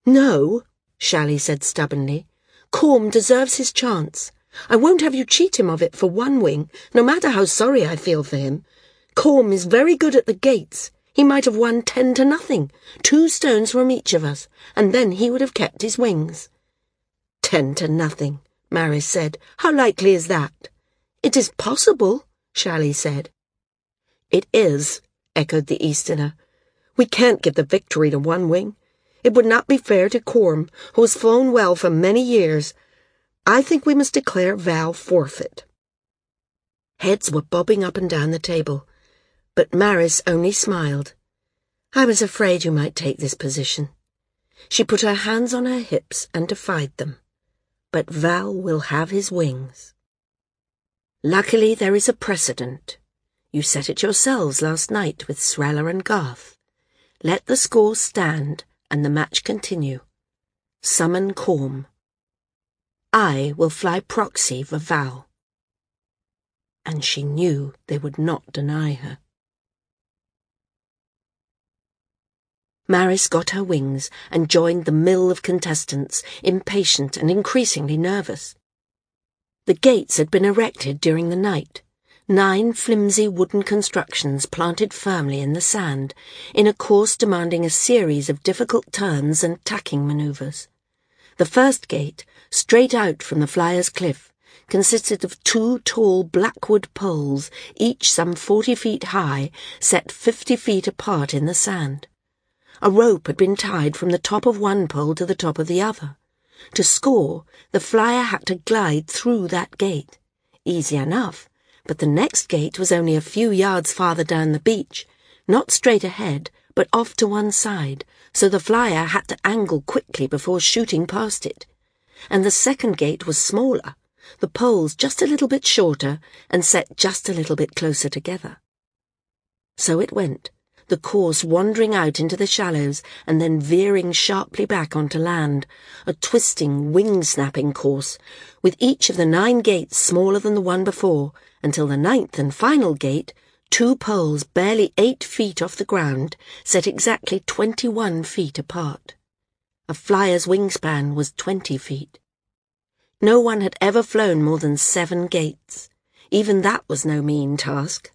No, Shally said stubbornly. Corm deserves his chance. I won't have you cheat him of it for one wing, no matter how sorry I feel for him. Corm is very good at the gates. He might have won ten to nothing, two stones from each of us, and then he would have kept his wings. Ten to nothing, Maris said. How likely is that? It is possible, Shally said. It is, echoed the Easterner. We can't give the victory to one wing. It would not be fair to Corm, who has flown well for many years, I think we must declare Val forfeit. Heads were bobbing up and down the table, but Maris only smiled. I was afraid you might take this position. She put her hands on her hips and defied them. But Val will have his wings. Luckily there is a precedent. You set it yourselves last night with Srella and Garth. Let the score stand and the match continue. Summon Corm. I will fly proxy for Val. And she knew they would not deny her. Maris got her wings and joined the mill of contestants, impatient and increasingly nervous. The gates had been erected during the night, nine flimsy wooden constructions planted firmly in the sand, in a course demanding a series of difficult turns and tacking manoeuvres. The first gate, straight out from the flyer's cliff, consisted of two tall blackwood poles, each some forty feet high, set fifty feet apart in the sand. A rope had been tied from the top of one pole to the top of the other. To score, the flyer had to glide through that gate. Easy enough, but the next gate was only a few yards farther down the beach, not straight ahead, but off to one side, so the flyer had to angle quickly before shooting past it. And the second gate was smaller, the poles just a little bit shorter and set just a little bit closer together. So it went, the course wandering out into the shallows and then veering sharply back onto land, a twisting, wing-snapping course, with each of the nine gates smaller than the one before, until the ninth and final gate two poles barely eight feet off the ground, set exactly twenty-one feet apart. A flyer's wingspan was twenty feet. No one had ever flown more than seven gates. Even that was no mean task.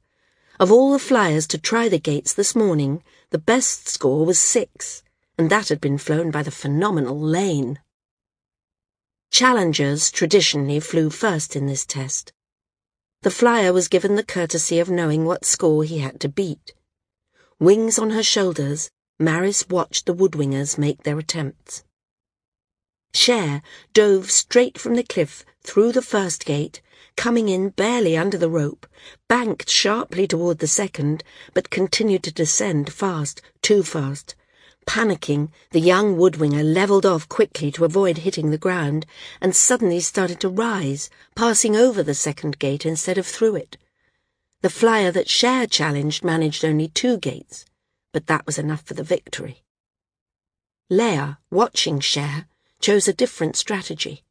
Of all the flyers to try the gates this morning, the best score was six, and that had been flown by the phenomenal Lane. Challengers traditionally flew first in this test. The flyer was given the courtesy of knowing what score he had to beat. Wings on her shoulders, Maris watched the woodwingers make their attempts. Cher dove straight from the cliff through the first gate, coming in barely under the rope, banked sharply toward the second, but continued to descend fast, too fast, Panicking, the young woodwinger levelled off quickly to avoid hitting the ground, and suddenly started to rise, passing over the second gate instead of through it. The flyer that Cher challenged managed only two gates, but that was enough for the victory. Leia, watching Cher, chose a different strategy.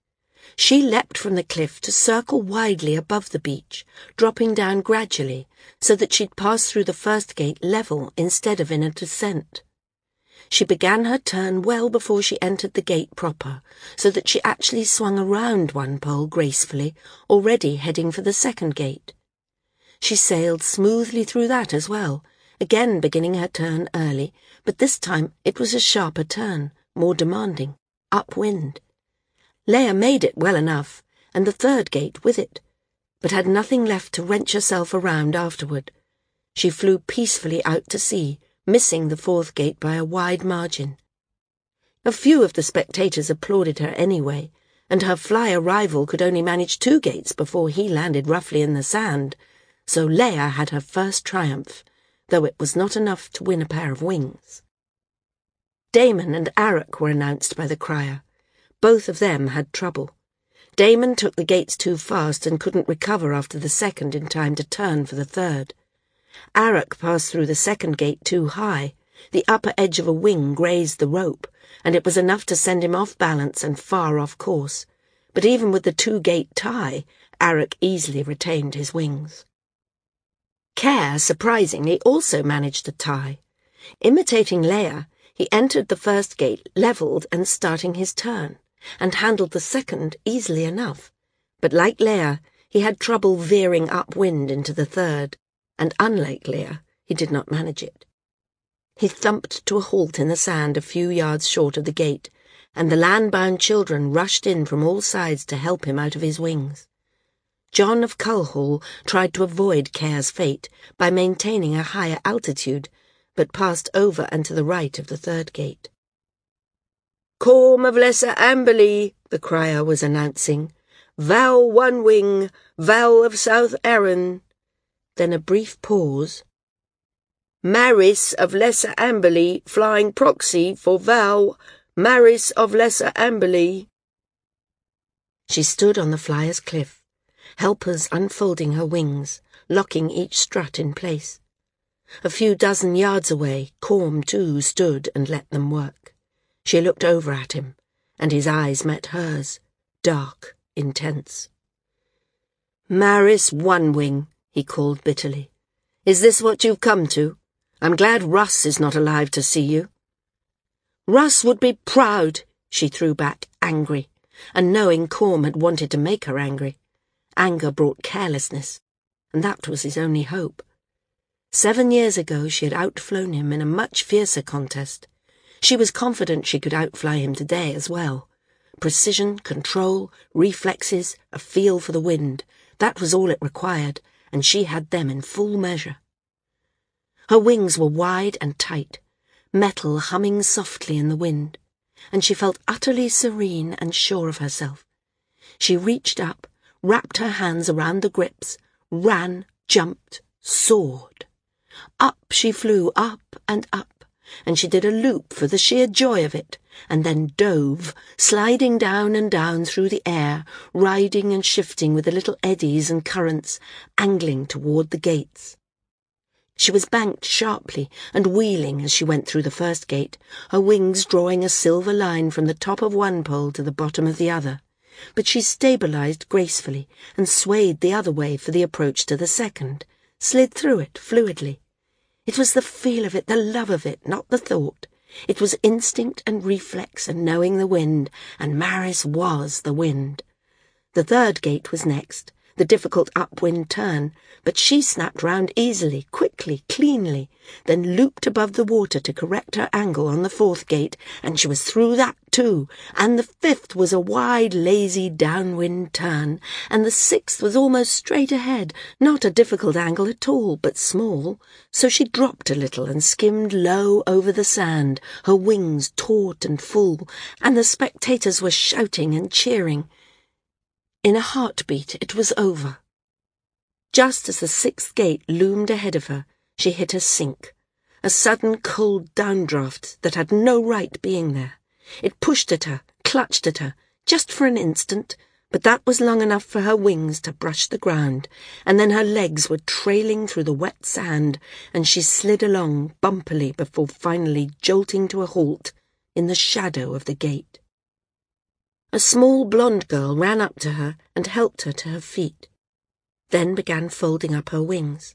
She leapt from the cliff to circle widely above the beach, dropping down gradually so that she'd pass through the first gate level instead of in a descent. She began her turn well before she entered the gate proper, so that she actually swung around one pole gracefully, already heading for the second gate. She sailed smoothly through that as well, again beginning her turn early, but this time it was a sharper turn, more demanding, upwind. Leia made it well enough, and the third gate with it, but had nothing left to wrench herself around afterward. She flew peacefully out to sea, missing the fourth gate by a wide margin. A few of the spectators applauded her anyway, and her flyer rival could only manage two gates before he landed roughly in the sand, so Leia had her first triumph, though it was not enough to win a pair of wings. Damon and Aruc were announced by the crier. Both of them had trouble. Damon took the gates too fast and couldn't recover after the second in time to turn for the third. Aruc passed through the second gate too high. The upper edge of a wing grazed the rope, and it was enough to send him off balance and far off course. But even with the two-gate tie, Aruc easily retained his wings. Care, surprisingly, also managed the tie. Imitating Leia, he entered the first gate levelled and starting his turn, and handled the second easily enough. But like Leia, he had trouble veering upwind into the third, and unlike Leia, he did not manage it. He thumped to a halt in the sand a few yards short of the gate, and the land-bound children rushed in from all sides to help him out of his wings. John of Culhall tried to avoid Care's fate by maintaining a higher altitude, but passed over and to the right of the third gate. Corm of Lesser Amberley, the crier was announcing. Val One Wing, Val of South Arran. Then a brief pause. Maris of Lesser Amberley, flying proxy for Val, Maris of Lesser Amberley. She stood on the flyer's cliff, helpers unfolding her wings, locking each strut in place. A few dozen yards away, Corm too stood and let them work. She looked over at him, and his eyes met hers, dark, intense. Maris One Wing, he called bitterly. Is this what you've come to? I'm glad Russ is not alive to see you. Russ would be proud, she threw back, angry, and knowing Corm had wanted to make her angry. Anger brought carelessness, and that was his only hope. Seven years ago she had outflown him in a much fiercer contest. She was confident she could outfly him today as well. Precision, control, reflexes, a feel for the wind, that was all it required, and she had them in full measure. Her wings were wide and tight, metal humming softly in the wind, and she felt utterly serene and sure of herself. She reached up, wrapped her hands around the grips, ran, jumped, soared. Up she flew, up and up, and she did a loop for the sheer joy of it, and then dove, sliding down and down through the air, riding and shifting with the little eddies and currents, angling toward the gates. She was banked sharply and wheeling as she went through the first gate, her wings drawing a silver line from the top of one pole to the bottom of the other but she stabilized gracefully and swayed the other way for the approach to the second, slid through it fluidly. It was the feel of it, the love of it, not the thought. It was instinct and reflex and knowing the wind, and Maris was the wind. The third gate was next, the difficult upwind turn, but she snapped round easily, quickly, cleanly, then looped above the water to correct her angle on the fourth gate, and she was through that too, and the fifth was a wide, lazy downwind turn, and the sixth was almost straight ahead, not a difficult angle at all, but small, so she dropped a little and skimmed low over the sand, her wings taut and full, and the spectators were shouting and cheering. In a heartbeat, it was over. Just as the sixth gate loomed ahead of her, she hit a sink, a sudden cold downdraft that had no right being there. It pushed at her, clutched at her, just for an instant, but that was long enough for her wings to brush the ground, and then her legs were trailing through the wet sand, and she slid along bumpily before finally jolting to a halt in the shadow of the gate. A small blonde girl ran up to her and helped her to her feet, then began folding up her wings.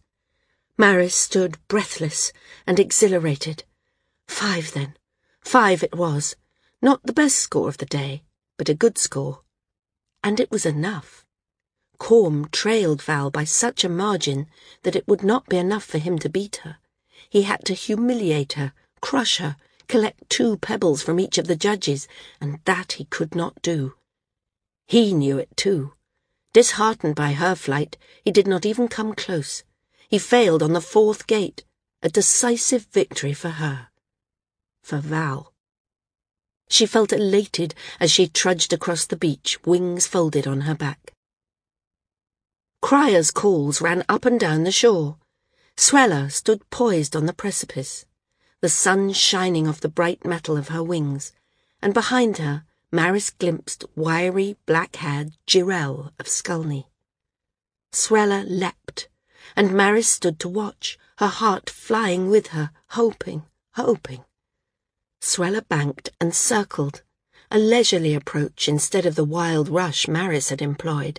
Maris stood breathless and exhilarated. Five, then. Five it was. Not the best score of the day, but a good score. And it was enough. Corm trailed Val by such a margin that it would not be enough for him to beat her. He had to humiliate her, crush her, collect two pebbles from each of the judges, and that he could not do. He knew it too. Disheartened by her flight, he did not even come close. He failed on the fourth gate, a decisive victory for her. For Val. She felt elated as she trudged across the beach, wings folded on her back. Criers' calls ran up and down the shore. Sweller stood poised on the precipice the sun shining off the bright metal of her wings, and behind her Maris glimpsed wiry, black-haired Jirel of Skulny. Sweller leapt, and Maris stood to watch, her heart flying with her, hoping, hoping. Sweller banked and circled, a leisurely approach instead of the wild rush Maris had employed,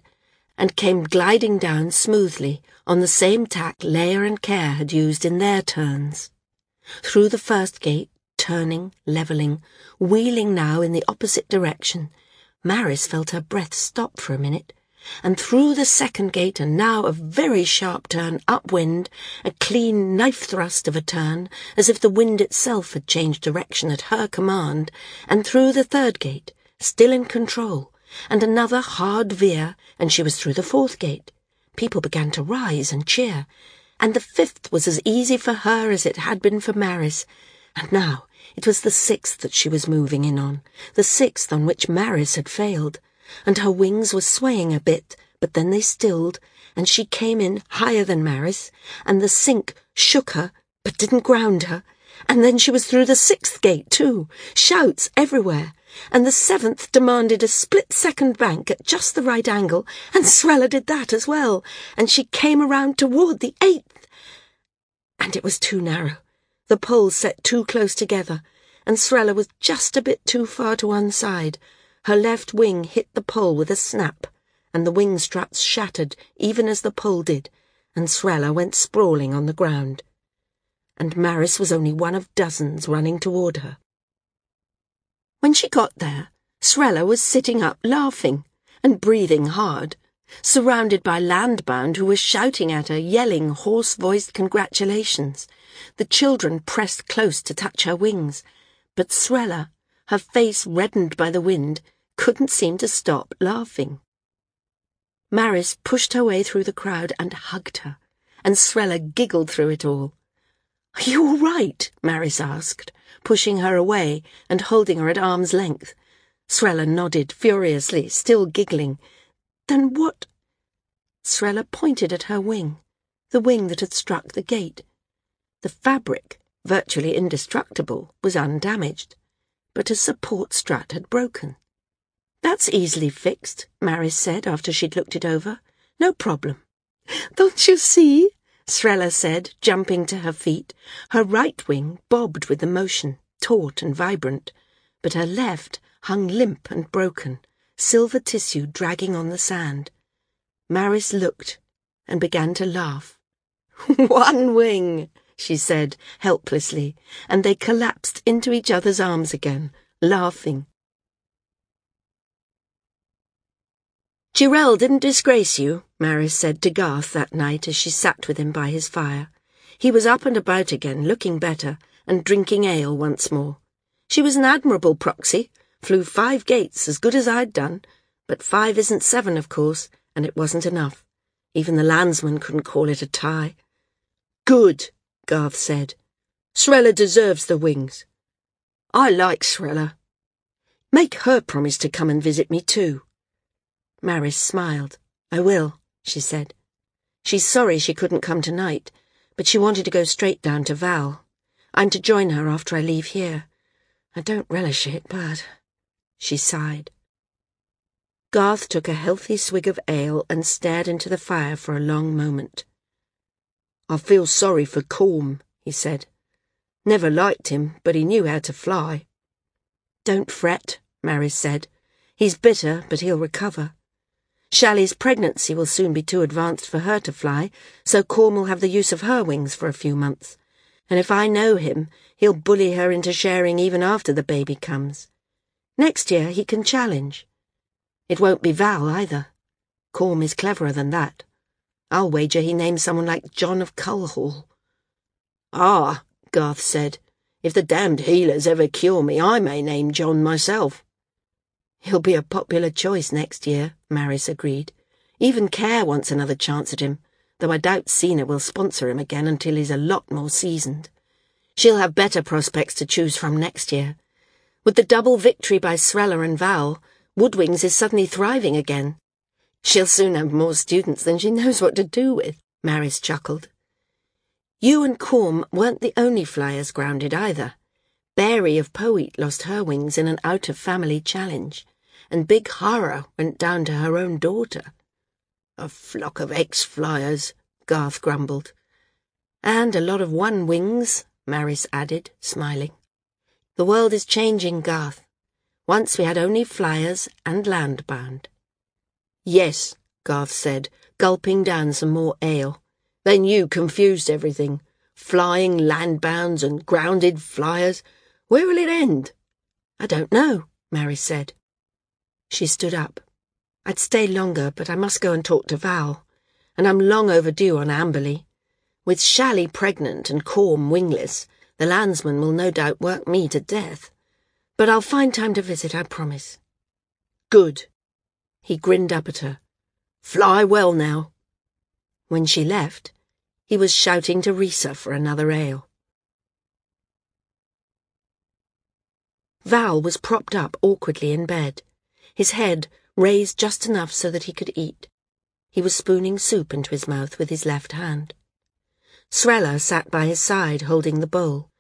and came gliding down smoothly on the same tack Leia and Care had used in their turns. Through the first gate, turning, levelling, wheeling now in the opposite direction, Maris felt her breath stop for a minute, and through the second gate and now a very sharp turn upwind, a clean knife thrust of a turn, as if the wind itself had changed direction at her command, and through the third gate, still in control, and another hard veer, and she was through the fourth gate. People began to rise and cheer and the fifth was as easy for her as it had been for Maris. And now it was the sixth that she was moving in on, the sixth on which Maris had failed, and her wings were swaying a bit, but then they stilled, and she came in higher than Maris, and the sink shook her, but didn't ground her, and then she was through the sixth gate too, shouts everywhere, and the seventh demanded a split-second bank at just the right angle, and Sweller did that as well, and she came around toward the eighth. And it was too narrow, the poles set too close together, and Sweller was just a bit too far to one side. Her left wing hit the pole with a snap, and the wing struts shattered even as the pole did, and Sweller went sprawling on the ground. And Maris was only one of dozens running toward her. When she got there, Sweller was sitting up laughing and breathing hard, surrounded by landbound who were shouting at her, yelling hoarse-voiced congratulations. The children pressed close to touch her wings, but Sweller, her face reddened by the wind, couldn't seem to stop laughing. Maris pushed her way through the crowd and hugged her, and Sweller giggled through it all. Are you all right? Maris asked pushing her away and holding her at arm's length. Sweller nodded furiously, still giggling. Then what? Sweller pointed at her wing, the wing that had struck the gate. The fabric, virtually indestructible, was undamaged, but a support strut had broken. That's easily fixed, Maris said after she'd looked it over. No problem. [LAUGHS] Don't you see? Sweller said, jumping to her feet. Her right wing bobbed with the motion, taut and vibrant, but her left hung limp and broken, silver tissue dragging on the sand. Maris looked and began to laugh. [LAUGHS] One wing, she said helplessly, and they collapsed into each other's arms again, laughing. Jirel didn't disgrace you, Maris said to Garth that night as she sat with him by his fire. He was up and about again, looking better, and drinking ale once more. She was an admirable proxy, flew five gates as good as I'd done, but five isn't seven, of course, and it wasn't enough. Even the landsman couldn't call it a tie. Good, Garth said. Sweller deserves the wings. I like Sweller. Make her promise to come and visit me too. Maris smiled. I will, she said. She's sorry she couldn't come tonight, but she wanted to go straight down to Val. I'm to join her after I leave here. I don't relish it, but... She sighed. Garth took a healthy swig of ale and stared into the fire for a long moment. I feel sorry for Corm, he said. Never liked him, but he knew how to fly. Don't fret, Maris said. He's bitter, but he'll recover. Shally's pregnancy will soon be too advanced for her to fly, so Corm will have the use of her wings for a few months. And if I know him, he'll bully her into sharing even after the baby comes. Next year he can challenge. It won't be Val either. Corm is cleverer than that. I'll wager he names someone like John of Culhall. Ah, Garth said. If the damned healers ever cure me, I may name John myself. He'll be a popular choice next year, Maris agreed. Even Care wants another chance at him, though I doubt Sena will sponsor him again until he's a lot more seasoned. She'll have better prospects to choose from next year. With the double victory by Srella and Val, Woodwings is suddenly thriving again. She'll soon have more students than she knows what to do with, Maris chuckled. You and Corm weren't the only flyers grounded either. Barry of Poet lost her wings in an out-of-family challenge and Big Hara went down to her own daughter. A flock of ex-flyers, Garth grumbled. And a lot of one-wings, Maris added, smiling. The world is changing, Garth. Once we had only flyers and landbound. Yes, Garth said, gulping down some more ale. Then you confused everything. Flying landbounds and grounded flyers. Where will it end? I don't know, Maris said. She stood up. I'd stay longer, but I must go and talk to Val. And I'm long overdue on Amberley. With Shally pregnant and Corm wingless, the landsman will no doubt work me to death. But I'll find time to visit, I promise. Good. He grinned up at her. Fly well now. When she left, he was shouting to Risa for another ale. Val was propped up awkwardly in bed his head raised just enough so that he could eat. He was spooning soup into his mouth with his left hand. Srella sat by his side, holding the bowl.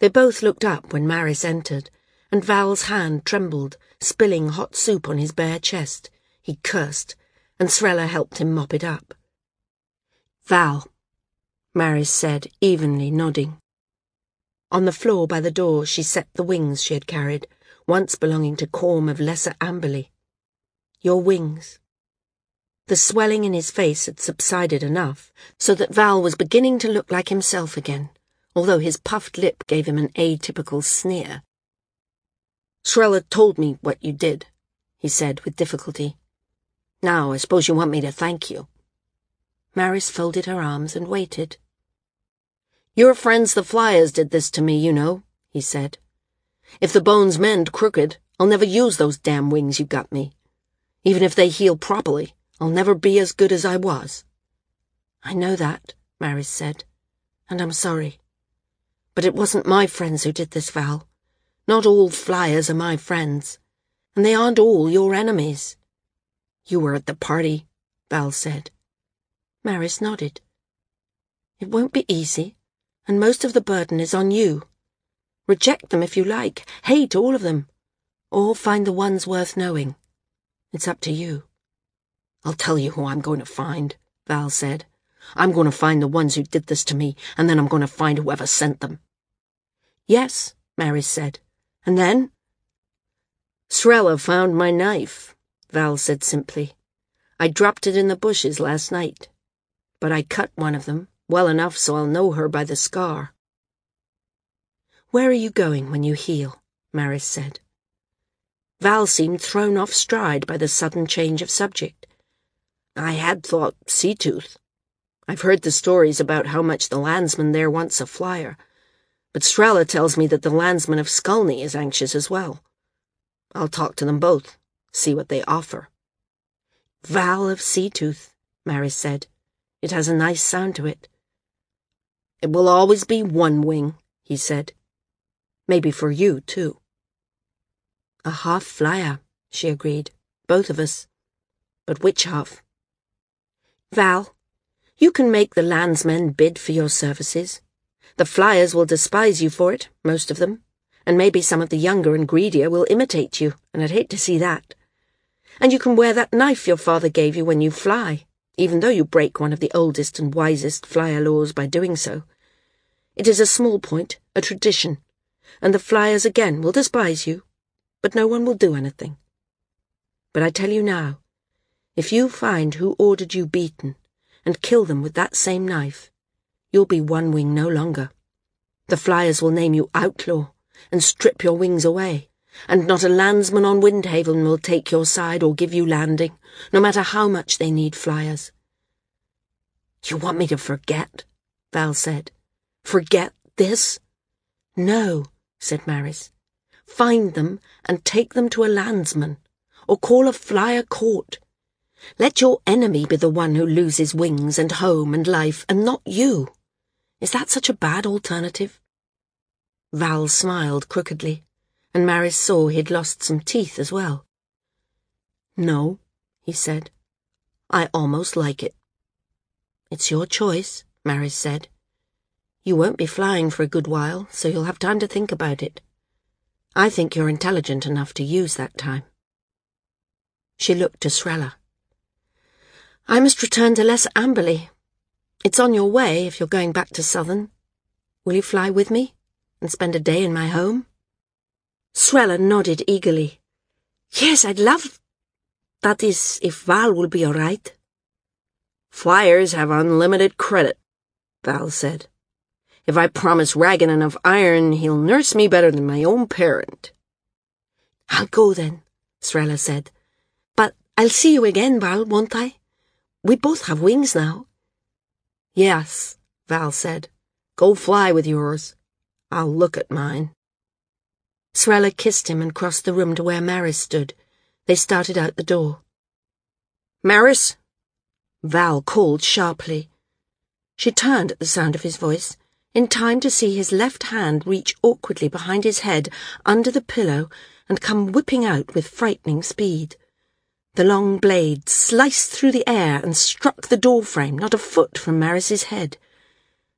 They both looked up when Maris entered, and Val's hand trembled, spilling hot soup on his bare chest. He cursed, and Srella helped him mop it up. Val, Maris said, evenly nodding. On the floor by the door she set the wings she had carried, once belonging to Corm of Lesser Amberley. Your wings. The swelling in his face had subsided enough so that Val was beginning to look like himself again, although his puffed lip gave him an atypical sneer. Srella told me what you did, he said with difficulty. Now I suppose you want me to thank you. Maris folded her arms and waited. Your friends the Flyers did this to me, you know, he said. If the bones mend crooked, I'll never use those damn wings you got me. Even if they heal properly, I'll never be as good as I was. I know that, Maris said, and I'm sorry. But it wasn't my friends who did this, Val. Not all flyers are my friends, and they aren't all your enemies. You were at the party, Val said. Maris nodded. It won't be easy, and most of the burden is on you. Reject them if you like, hate all of them, or find the ones worth knowing. It's up to you. I'll tell you who I'm going to find, Val said. I'm going to find the ones who did this to me, and then I'm going to find whoever sent them. Yes, Maris said. And then? Srella found my knife, Val said simply. I dropped it in the bushes last night. But I cut one of them, well enough so I'll know her by the scar. Where are you going when you heal? Maris said. Val seemed thrown off stride by the sudden change of subject. I had thought Seatooth. I've heard the stories about how much the landsman there wants a flyer, but Srella tells me that the landsman of Skulny is anxious as well. I'll talk to them both, see what they offer. Val of Seatooth, Maris said. It has a nice sound to it. It will always be one wing, he said. Maybe for you, too. A half flyer, she agreed. Both of us. But which half? Val, you can make the landsmen bid for your services. The flyers will despise you for it, most of them, and maybe some of the younger and greedier will imitate you, and I'd hate to see that. And you can wear that knife your father gave you when you fly, even though you break one of the oldest and wisest flyer laws by doing so. It is a small point, a tradition, and the flyers again will despise you, but no one will do anything. But I tell you now, if you find who ordered you beaten and kill them with that same knife, you'll be one wing no longer. The flyers will name you outlaw and strip your wings away, and not a landsman on Windhaven will take your side or give you landing, no matter how much they need flyers. You want me to forget? Val said. Forget this? No, said Maris. Find them and take them to a landsman, or call a flyer court. Let your enemy be the one who loses wings and home and life, and not you. Is that such a bad alternative? Val smiled crookedly, and Maris saw he'd lost some teeth as well. No, he said. I almost like it. It's your choice, Maris said. You won't be flying for a good while, so you'll have time to think about it. I think you're intelligent enough to use that time. She looked to Srella. I must return to Les Amberley. It's on your way if you're going back to Southern. Will you fly with me and spend a day in my home? Srella nodded eagerly. Yes, I'd love. That is, if Val will be all right. Flyers have unlimited credit, Val said. If I promise Ragan enough iron, he'll nurse me better than my own parent. I'll go then, Srella said. But I'll see you again, Val, won't I? We both have wings now. Yes, Val said. Go fly with yours. I'll look at mine. Srella kissed him and crossed the room to where Maris stood. They started out the door. Maris? Val called sharply. She turned at the sound of his voice in time to see his left hand reach awkwardly behind his head under the pillow and come whipping out with frightening speed. The long blade sliced through the air and struck the door frame not a foot from Maris's head.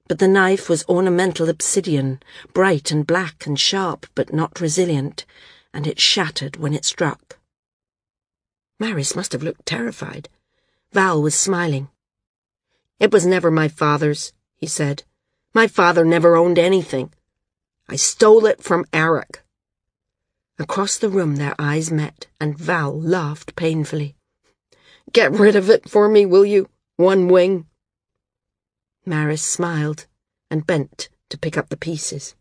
But the knife was ornamental obsidian, bright and black and sharp, but not resilient, and it shattered when it struck. Maris must have looked terrified. Val was smiling. It was never my father's, he said. My father never owned anything. I stole it from Eric. Across the room their eyes met, and Val laughed painfully. Get rid of it for me, will you? One wing. Maris smiled and bent to pick up the pieces.